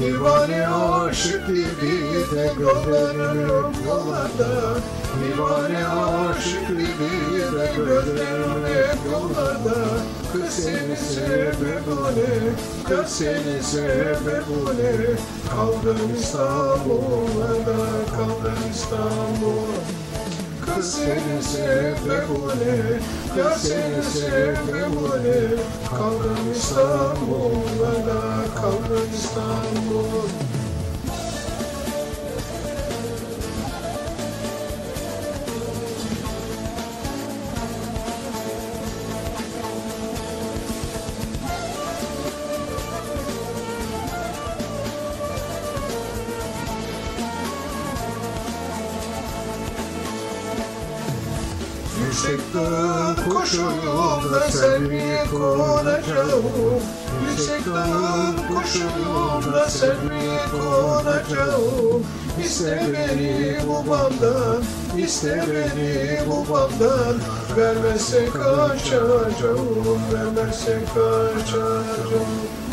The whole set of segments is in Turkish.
Divane aşık gibi de gözlerim yollarda. Divane aşık gibi de gözlerim hep yollarda. Kız seni sebebune, kız seni sebebune Kaldım İstanbul'da, kaldım İstanbul'da Kız seni sebebune, kız seni sebebune Kaldım İstanbul'da, kaldım İstanbul Yüksek dağın kuşuyum selviye konacağım Yüksek dağın kuşuyum selviye konacağım İste beni bu bandan, iste beni bu bandan Vermezse kaçacağım, vermezse kaçacağım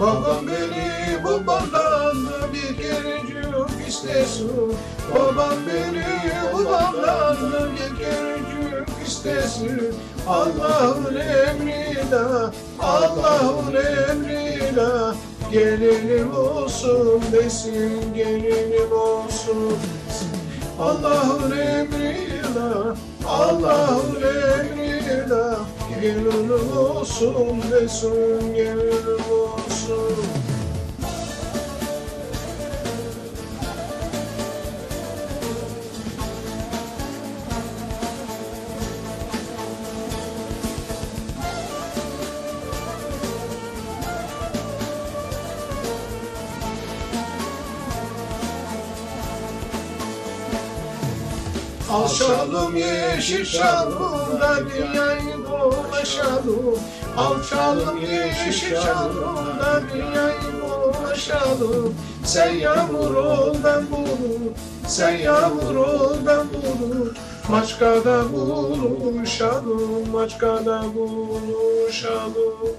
Babam beni bu bandan bir kerecik istesin. Babam beni bu bandan bir kerecik istesin. Allah'ın emrine, Allah'ın emrine Gelinim olsun desin, gelinim olsun. Allah'ın emrine, Allah'ın emrine Gelinim olsun desin, gelinim Alçalım yeşil şalımda dünyayı dolaşalım. Alçalım yeşil şalımda dünyayı dolaşalım. Sen yağmur ol ben bulut Sen yağmur ol ben bulut Maçkada buluşalım Maçkada buluşalım